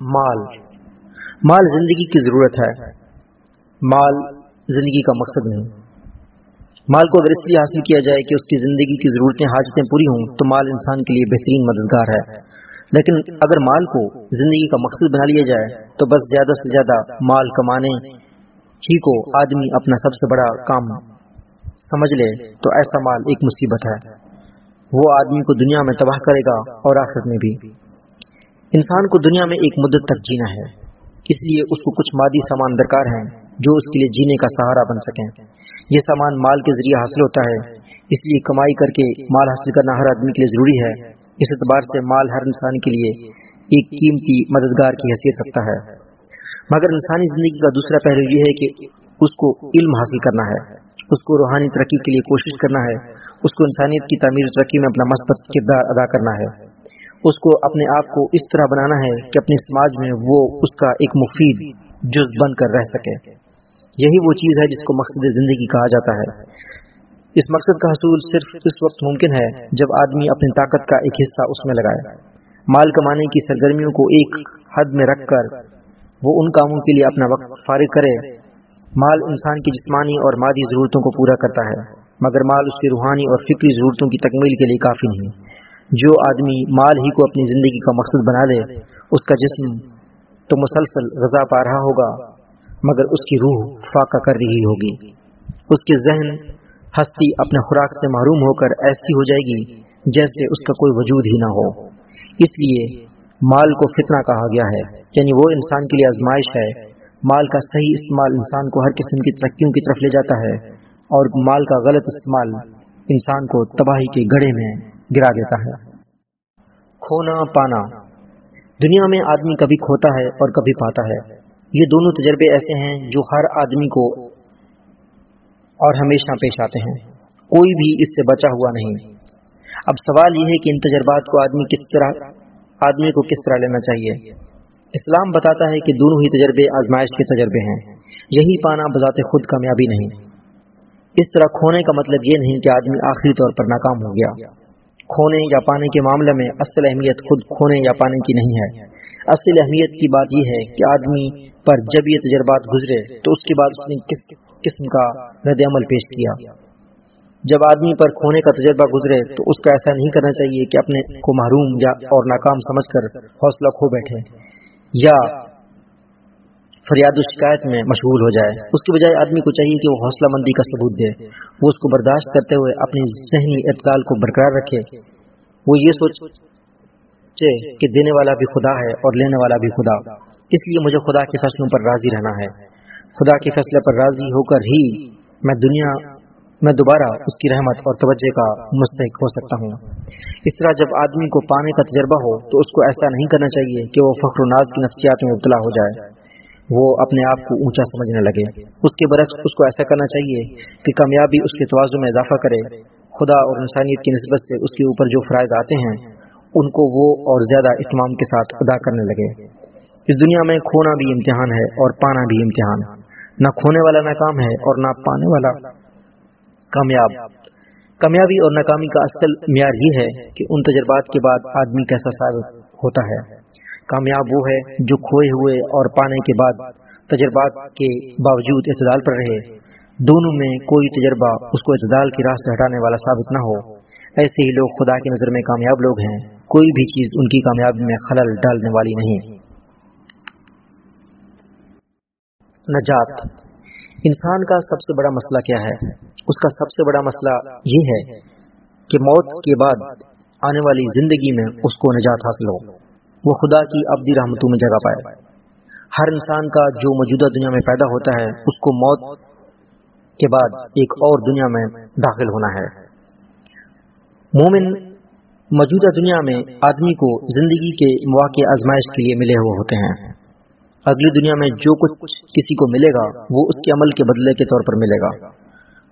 مال۔ مال زندگی کی ضرورت ہے۔ مال زندگی کا مقصد نہیں۔ مال کو اگر اس لیے حاصل کیا جائے کہ اس کی زندگی کی ضرورتیں، حاجتیں پوری ہوں، تو مال انسان کے لیے بہترین مددگار ہے۔ لیکن اگر مال کو زندگی کا مقصد بنا لیا جائے، تو بس زیادہ سے زیادہ مال کمانے ہی کو آدمی اپنا سب سے بڑا کام سمجھ لے، تو ایسا مال ایک مصیبت ہے۔ وہ آدمی کو دنیا میں تباہ کرے گا اور آخرت میں بھی۔ انسان کو دنیا میں ایک مدت تک جینا ہے۔ اس لیے اس کو کچھ مادی سامان درکار ہیں جو اس کے لیے جینے کا سہارا بن سکیں۔ یہ سامان مال کے ذریعے حاصل ہوتا ہے۔ اس لیے کمائی کر کے مال حاصل کرنا ہر آدمی کے لیے ضروری ہے۔ اس اعتبار سے مال ہر انسان کے لیے ایک قیمتی مددگار کی حیثیت رکھتا ہے۔ مگر انسانی زندگی کا دوسرا پہلو یہ ہے کہ اس کو علم حاصل کرنا ہے۔ اس کو روحانی ترقی کے لیے کوشش کرنا ہے۔ اس کو انسانیت کی تعمیر و ترقی میں اپنا مثبت کردار ادا کرنا ہے۔ اس کو اپنے آپ کو اس طرح بنانا ہے کہ اپنے سماج میں وہ اس کا ایک مفید جز بن کر رہ سکے۔ یہی وہ چیز ہے جس کو مقصد زندگی کہا جاتا ہے۔ اس مقصد کا حصول صرف اس وقت ممکن ہے جب آدمی اپنی طاقت کا ایک حصہ اس میں لگائے۔ مال کمانے کی سرگرمیوں کو ایک حد میں رکھ کر وہ ان کاموں کے لیے اپنا وقت فارغ کرے۔ مال انسان کی جسمانی اور مادی ضرورتوں کو پورا کرتا ہے، مگر مال اس کی روحانی اور فکری ضرورتوں کی تکمیل کے لیے کافی نہیں۔ جو آدمی مال ہی کو اپنی زندگی کا مقصد بنا لے، اس کا جسم تو مسلسل غذا پا رہا ہوگا، مگر اس کی روح فاقہ کر رہی ہوگی۔ اس کے ذہن ہستی اپنے خوراک سے محروم ہو کر ایسی ہو جائے گی جیسے اس کا کوئی وجود ہی نہ ہو۔ اس لیے مال کو فتنہ کہا گیا ہے یعنی وہ انسان کے لیے آزمائش ہے۔ مال کا صحیح استعمال انسان کو ہر قسم کی ترقیوں کی طرف لے جاتا ہے، اور مال کا غلط استعمال انسان کو تباہی کے گڑھے میں گرا دیتا ہے۔ کھونا، پانا۔ دنیا میں آدمی کبھی کھوتا ہے اور کبھی پاتا ہے۔ یہ دونوں تجربے ایسے ہیں جو ہر آدمی کو اور ہمیشہ پیش آتے ہیں۔ کوئی بھی اس سے بچا ہوا نہیں۔ اب سوال یہ ہے کہ ان تجربات کو آدمی کس طرح، آدمی کو کس طرح لینا چاہیے؟ اسلام بتاتا ہے کہ دونوں ہی تجربے آزمائش کے تجربے ہیں۔ یہی پانا بذات خود کامیابی نہیں۔ اس طرح کھونے کا مطلب یہ نہیں کہ آدمی آخری طور پر ناکام ہو گیا۔ کھونے یا پانے کے معاملے میں اصل اہمیت خود کھونے یا پانے کی نہیں ہے۔ اصل اہمیت کی بات یہ ہے کہ آدمی پر جب یہ تجربات گزرے تو اس کے بعد اس نے کس قسم کا رد عمل پیش کیا۔ جب آدمی پر کھونے کا تجربہ گزرے تو اس کو ایسا نہیں کرنا چاہیے کہ اپنے کو محروم یا اور ناکام سمجھ کر حوصلہ کھو بیٹھے۔ یا فریاد و شکایت میں مشغول ہو جائے۔ اس کی بجائے آدمی کو چاہیے کہ وہ حوصلہ مندی کا ثبوت دے۔ وہ اس کو برداشت کرتے ہوئے اپنی ذہنی اعتقال کو برقرار رکھے۔ وہ یہ سوچے کہ دینے والا بھی خدا ہے اور لینے والا بھی خدا۔ اس لیے مجھے خدا کے فیصلوں پر راضی رہنا ہے۔ خدا کے فیصلے پر راضی ہو کر ہی میں دنیا، میں دوبارہ اس کی رحمت اور توجہ کا مستحق ہو سکتا ہوں۔ اس طرح جب آدمی کو پانے کا تجربہ ہو تو اس کو ایسا نہیں کرنا چاہیے کہ وہ فخر و ناز کی نفسیات میں مبتلا ہو جائے۔ وہ اپنے آپ کو اونچا سمجھنے لگے۔ اس کے برعکس اس کو ایسا کرنا چاہیے کہ کامیابی اس کے توازن میں اضافہ کرے۔ خدا اور انسانیت کی نسبت سے اس کے اوپر جو فرائض آتے ہیں، ان کو وہ اور زیادہ اہتمام کے ساتھ ادا کرنے لگے۔ اس دنیا میں کھونا بھی امتحان ہے اور پانا بھی امتحان۔ نہ کھونے والا ناکام ہے اور نہ پانے والا کامیاب۔ کامیابی اور ناکامی کا اصل معیار یہ ہے کہ ان تجربات کے بعد آدمی کیسا ثابت ہوتا ہے۔ کامیاب وہ ہے جو کھوئے ہوئے اور پانے کے بعد تجربات کے باوجود اعتدال پر رہے۔ دونوں میں کوئی تجربہ اس کو اعتدال کی راہ سے ہٹانے والا ثابت نہ ہو۔ ایسے ہی لوگ خدا کی نظر میں کامیاب لوگ ہیں۔ کوئی بھی چیز ان کی کامیابی میں خلل ڈالنے والی نہیں۔ نجات۔ انسان کا سب سے بڑا مسئلہ کیا ہے؟ اس کا سب سے بڑا مسئلہ یہ ہے کہ موت کے بعد آنے والی زندگی میں اس کو نجات حاصل ہو۔ وہ خدا کی ابدی رحمتوں میں جگہ پائے۔ ہر انسان کا جو موجودہ دنیا میں پیدا ہوتا ہے، اس کو موت کے بعد ایک اور دنیا میں داخل ہونا ہے۔ مومن موجودہ دنیا میں آدمی کو زندگی کے مواقع آزمائش کے لیے ملے ہوئے ہوتے ہیں۔ اگلی دنیا میں جو کچھ کسی کو ملے گا، وہ اس کے عمل کے بدلے کے طور پر ملے گا۔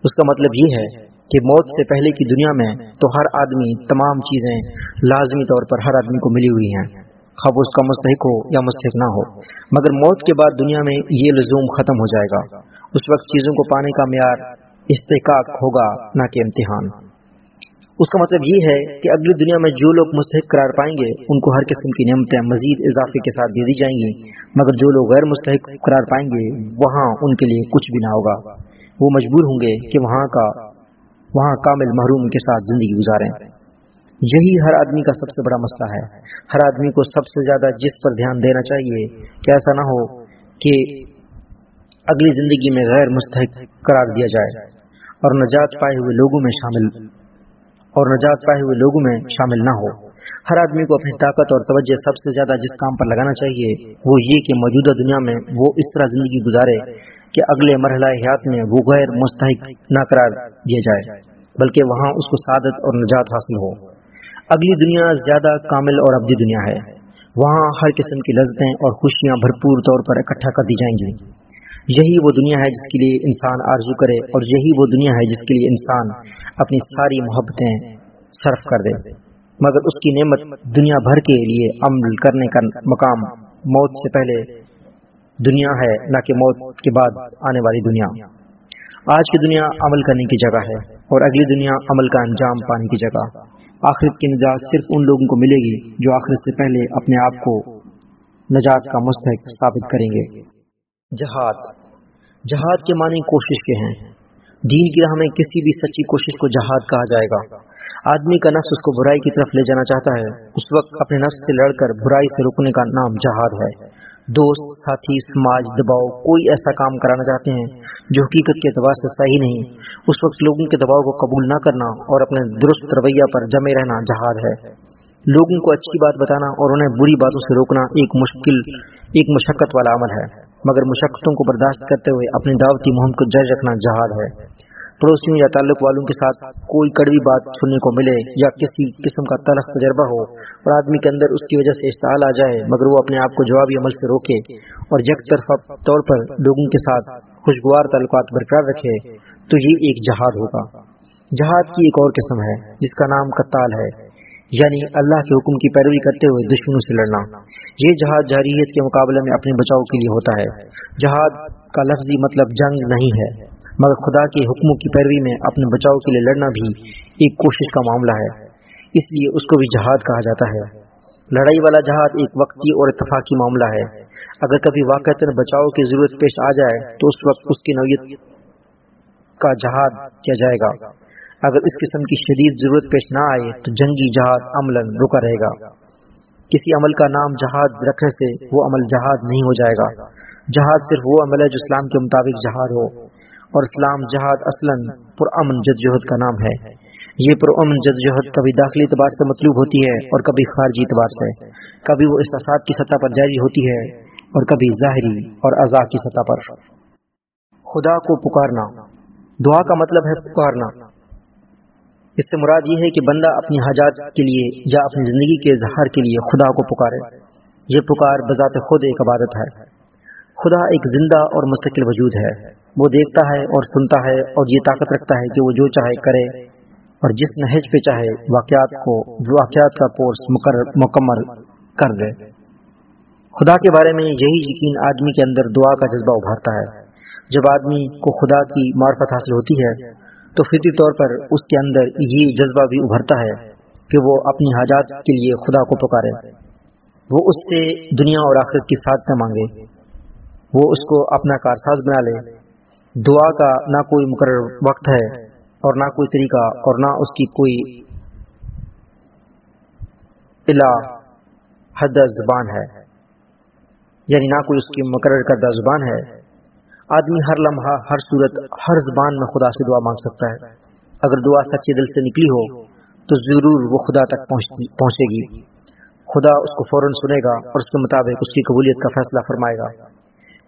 اس کا مطلب یہ ہے کہ موت سے پہلے کی دنیا میں تو ہر آدمی تمام چیزیں لازمی طور پر ہر آدمی کو ملی ہوئی ہیں۔ خواب اس کا مستحق ہو یا مستحق نہ ہو۔ مگر موت کے بعد دنیا میں یہ لزوم ختم ہو جائے گا۔ اس وقت چیزوں کو پانے کا معیار استحقاق ہوگا، نہ کہ امتحان۔ اس کا مطلب یہ ہے کہ اگلی دنیا میں جو لوگ مستحق قرار پائیں گے، ان کو ہر قسم کی نعمتیں مزید اضافے کے ساتھ دے دی جائیں گی۔ مگر جو لوگ غیر مستحق قرار پائیں گے، وہاں ان کے لیے کچھ بھی نہ ہوگا۔ وہ مجبور ہوں گے کہ وہاں کا، وہاں کامل محروم کے ساتھ زندگی گزاریں۔ یہی ہر آدمی کا سب سے بڑا مسئلہ ہے۔ ہر آدمی کو سب سے زیادہ جس پر دھیان دینا چاہیے کہ ایسا نہ ہو کہ اگلی زندگی میں غیر مستحق قرار دیا جائے اور نجات پائے ہوئے لوگوں میں شامل اور نجات پائے ہوئے لوگوں میں شامل نہ ہو۔ ہر آدمی کو اپنی طاقت اور توجہ سب سے زیادہ جس کام پر لگانا چاہیے وہ یہ کہ موجودہ دنیا میں وہ اس طرح زندگی گزارے کہ اگلے مرحلہ حیات میں وہ غیر مستحق نہ قرار دیا جائے، بلکہ وہاں اس کو سعادت اور نجات حاصل ہو۔ اگلی دنیا زیادہ کامل اور ابدی دنیا ہے۔ وہاں ہر قسم کی لذتیں اور خوشیاں بھرپور طور پر اکٹھا کر دی جائیں گی۔ یہی وہ دنیا ہے جس کے لیے انسان آرزو کرے اور یہی وہ دنیا ہے جس کے لیے انسان اپنی ساری محبتیں صرف کر دے۔ مگر اس کی نعمت دنیا بھر کے لیے عمل کرنے کا مقام موت سے پہلے دنیا ہے، نہ کہ موت کے بعد آنے والی دنیا۔ آج کی دنیا عمل کرنے کی جگہ ہے اور اگلی دنیا عمل کا انجام پانے کی جگہ۔ آخرت کی نجات صرف ان لوگوں کو ملے گی جو آخرت سے پہلے اپنے آپ کو نجات کا مستحق ثابت کریں گے۔ جہاد۔ جہاد کے معنی کوشش کے ہیں۔ دین کی راہ میں کسی بھی سچی کوشش کو جہاد کہا جائے گا۔ آدمی کا نفس اس کو برائی کی طرف لے جانا چاہتا ہے۔ اس وقت اپنے نفس سے لڑ کر برائی سے روکنے کا نام جہاد ہے۔ دوست، ساتھی، سماج، دباؤ، کوئی ایسا کام کرانا چاہتے ہیں جو حقیقت کے اعتبار سے صحیح نہیں۔ اس وقت لوگوں کے دباؤ کو قبول نہ کرنا اور اپنے درست رویہ پر جمے رہنا جہاد ہے۔ لوگوں کو اچھی بات بتانا اور انہیں بری باتوں سے روکنا ایک مشکل، ایک مشقت والا عمل ہے۔ مگر مشقتوں کو برداشت کرتے ہوئے اپنی دعوتی مہم کو جاری رکھنا جہاد ہے۔ پڑوسیوں یا تعلق والوں کے ساتھ کوئی کڑوی بات سننے کو ملے یا کسی قسم کا تلخ تجربہ ہو اور آدمی کے اندر اس کی وجہ سے اشتعال آ جائے، مگر وہ اپنے آپ کو جوابی عمل سے روکے اور یک طرفہ طور پر لوگوں کے ساتھ خوشگوار تعلقات برقرار رکھے، تو یہ ایک جہاد ہوگا۔ جہاد کی ایک اور قسم ہے، جس کا نام کتال ہے یعنی اللہ کے حکم کی پیروی کرتے ہوئے دشمنوں سے لڑنا۔ یہ جہاد جہریت کے مقابلے میں اپنے بچاؤ کے لیے ہوتا ہے۔ جہاد کا لفظی مطلب جنگ نہیں ہے۔ مگر خدا کے حکموں کی پیروی میں اپنے بچاؤ کے لیے لڑنا بھی ایک کوشش کا معاملہ ہے۔ اس لیے اس کو بھی جہاد کہا جاتا ہے۔ لڑائی والا جہاد ایک وقتی اور اتفاقی معاملہ ہے۔ اگر کبھی واقع بچاؤ کی ضرورت پیش آ جائے، تو اس وقت اس کی نوعیت کا جہاد کیا جائے گا۔ اگر اس قسم کی شدید ضرورت پیش نہ آئے، تو جنگی جہاد عمل رکا رہے گا۔ کسی عمل کا نام جہاد رکھنے سے وہ عمل جہاد نہیں ہو جائے گا۔ جہاد صرف وہ عمل ہے جو اسلام کے مطابق جہاد ہو۔ اور اسلام جہاد اصلاً پرامن جدوجہد کا نام ہے۔ یہ پرامن جدوجہد کبھی داخلی اعتبار سے مطلوب ہوتی ہے اور کبھی خارجی اعتبار سے۔ کبھی وہ احساسات کی سطح پر جاری ہوتی ہے اور کبھی ظاہری اور اعضاء کی سطح پر۔ خدا کو پکارنا۔ دعا کا مطلب ہے پکارنا۔ اس سے مراد یہ ہے کہ بندہ اپنی حاجات کے لیے یا اپنی زندگی کے اظہار کے لیے خدا کو پکارے۔ یہ پکار بذات خود ایک عبادت ہے۔ خدا ایک زندہ اور مستقل وجود ہے۔ وہ دیکھتا ہے اور سنتا ہے اور یہ طاقت رکھتا ہے کہ وہ جو چاہے کرے۔ اور جس نہج پہ چاہے واقعات کو، واقعات کا کورس مکمل کر دے۔ خدا کے بارے میں یہی یقین آدمی کے اندر دعا کا جذبہ ابھارتا ہے۔ جب آدمی کو خدا کی معرفت حاصل ہوتی ہے، تو فطری طور پر اس کے اندر یہ جذبہ بھی ابھرتا ہے کہ وہ اپنی حاجات کے لیے خدا کو پکارے۔ وہ اس سے دنیا اور آخرت کی ساتھ نہ مانگے۔ وہ اس کو اپنا کارساز بنا لے۔ دعا کا نہ کوئی مقرر وقت ہے اور نہ کوئی طریقہ اور نہ اس کی کوئی حد زبان ہے۔ یعنی نہ کوئی اس کی مقرر کردہ زبان ہے۔ آدمی ہر لمحہ، ہر صورت، ہر زبان میں خدا سے دعا مانگ سکتا ہے۔ اگر دعا سچے دل سے نکلی ہو، تو ضرور وہ خدا تک پہنچے گی۔ خدا اس کو فوراً سنے گا اور اس کے مطابق اس کی قبولیت کا فیصلہ فرمائے گا۔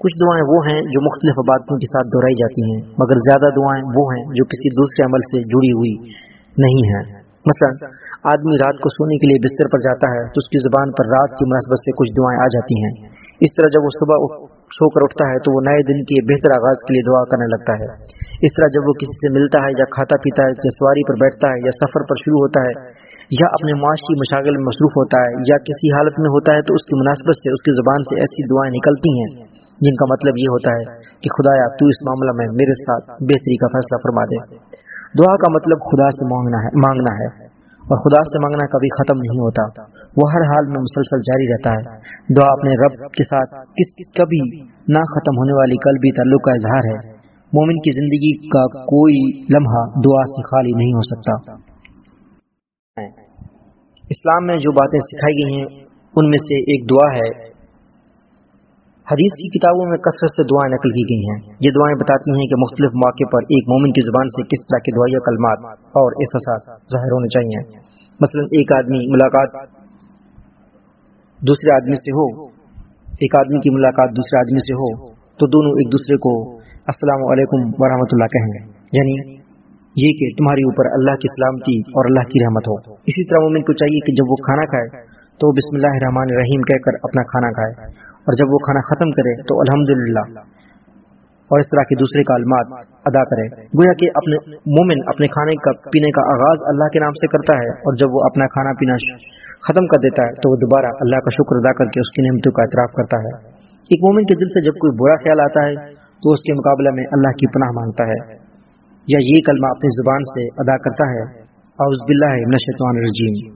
کچھ دعائیں وہ ہیں جو مختلف عبادتوں کے ساتھ دہرائی جاتی ہیں، مگر زیادہ دعائیں وہ ہیں جو کسی دوسرے عمل سے جڑی ہوئی نہیں ہیں۔ مثلا، آدمی رات کو سونے کے لیے بستر پر جاتا ہے تو اس کی زبان پر رات کی مناسبت سے کچھ دعائیں آ جاتی ہیں۔ اس طرح جب وہ صبح سو کر اٹھتا ہے تو وہ نئے دن کے بہتر آغاز کے لیے دعا کرنے لگتا ہے۔ اس طرح جب وہ کسی سے ملتا ہے یا کھاتا پیتا ہے، یا سواری پر بیٹھتا ہے، یا سفر پر شروع ہوتا ہے، یا اپنے معاشی مشاغل میں مصروف ہوتا ہے، یا کسی حالت میں ہوتا ہے، تو اس کی مناسبت سے، اس کی زبان سے ایسی دعائیں نکلتی ہیں، جن کا مطلب یہ ہوتا ہے کہ خدایا، تو اس معاملہ میں میرے ساتھ بہتری کا فیصلہ فرما دے۔ دعا کا مطلب خدا سے مانگنا ہے مانگنا ہے، اور خدا سے مانگنا کبھی ختم نہیں ہوتا۔ وہ ہر حال میں مسلسل جاری رہتا ہے۔ دعا اپنے رب کے ساتھ کس کبھی نہ ختم ہونے والی کل بھی تعلق کا اظہار ہے۔ مومن کی زندگی کا کوئی لمحہ دعا سے خالی نہیں ہو سکتا۔ اسلام میں جو باتیں سکھائی گئی ہیں، ان میں سے ایک دعا ہے۔ حدیث کی کتابوں میں کثرت سے دعائیں نقل کی گئی ہیں۔ یہ دعائیں بتاتی ہیں کہ مختلف مواقع پر ایک مومن کی زبان سے کس طرح کے دعائیہ کلمات اور احساسات ظاہر ہونے چاہیے مثلا، ایک آدمی ملاقات دوسرے آدمی سے ہو، ایک آدمی کی ملاقات دوسرے آدمی سے ہو، تو دونوں ایک دوسرے کو السلام علیکم ورحمۃ اللہ کہیں گے۔ یعنی یہ کہ تمہاری اوپر اللہ کی سلامتی اور اللہ کی رحمت ہو۔ اسی طرح مومن کو چاہیے کہ جب وہ کھانا کھائے تو بسم اللہ الرحمن الرحیم کہہ کر اپنا کھانا کھائے۔ اور جب وہ کھانا ختم کرے تو الحمد اور اس طرح کے دوسرے کالمات ادا کرے۔ گویا کہ اپنے مومن اپنے کھانے کا، پینے کا آغاز اللہ کے نام سے کرتا ہے۔ اور جب وہ اپنا کھانا پینا ختم کر دیتا ہے تو وہ دوبارہ اللہ کا شکر ادا کر کے اس کی نعمتوں کا اعتراف کرتا ہے۔ ایک مومن کے دل سے جب کوئی برا خیال آتا ہے تو اس کے مقابلے میں اللہ کی پناہ مانگتا ہے یا یہ کلمہ اپنی زبان سے ادا کرتا ہے، اعوذ باللہ من الشیطان الرجیم۔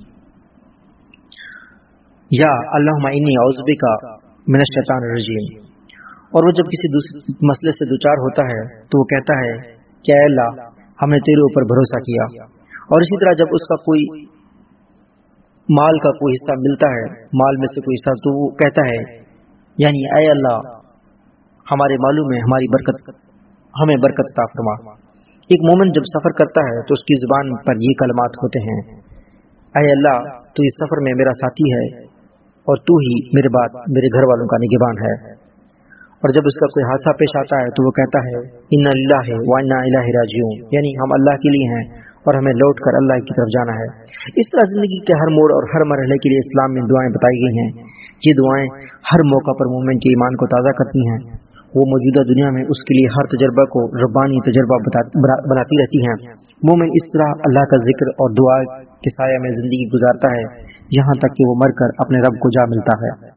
یا اللہ عزبی کا من الشیطان الرجیم۔ اور وہ جب کسی دوسرے مسئلے سے دوچار ہوتا ہے تو وہ کہتا ہے کہ اے اللہ، ہم نے تیرے اوپر بھروسہ کیا۔ اور اسی طرح جب اس کا کوئی مال کا کوئی حصہ ملتا ہے، مال میں سے کوئی حصہ، تو وہ کہتا ہے یعنی اے اللہ ہمارے معلوم میں ہماری برکت، ہمیں برکت عطا فرما۔ ایک مومن جب سفر کرتا ہے تو اس کی زبان پر یہ کلمات ہوتے ہیں، اے اللہ، تو اس سفر میں میرا ساتھی ہے اور تو ہی میرے بات میرے گھر والوں کا نگبان ہے۔ اور جب اس کا کوئی حادثہ پیش آتا ہے تو وہ کہتا ہے، ان اللہ وانا الہ راجیوں یعنی ہم اللہ کے لیے ہیں اور ہمیں لوٹ کر اللہ کی طرف جانا ہے۔ اس طرح زندگی کے ہر موڑ اور ہر مرحلے کے لیے اسلام میں دعائیں بتائی گئی ہیں۔ یہ دعائیں ہر موقع پر مومن کے ایمان کو تازہ کرتی ہیں۔ وہ موجودہ دنیا میں اس کے لیے ہر تجربہ کو ربانی تجربہ بناتی رہتی ہیں۔ مومن اس طرح اللہ کا ذکر اور دعا کے سایہ میں زندگی گزارتا ہے، یہاں تک کہ وہ مر کر اپنے رب کو جا ملتا ہے۔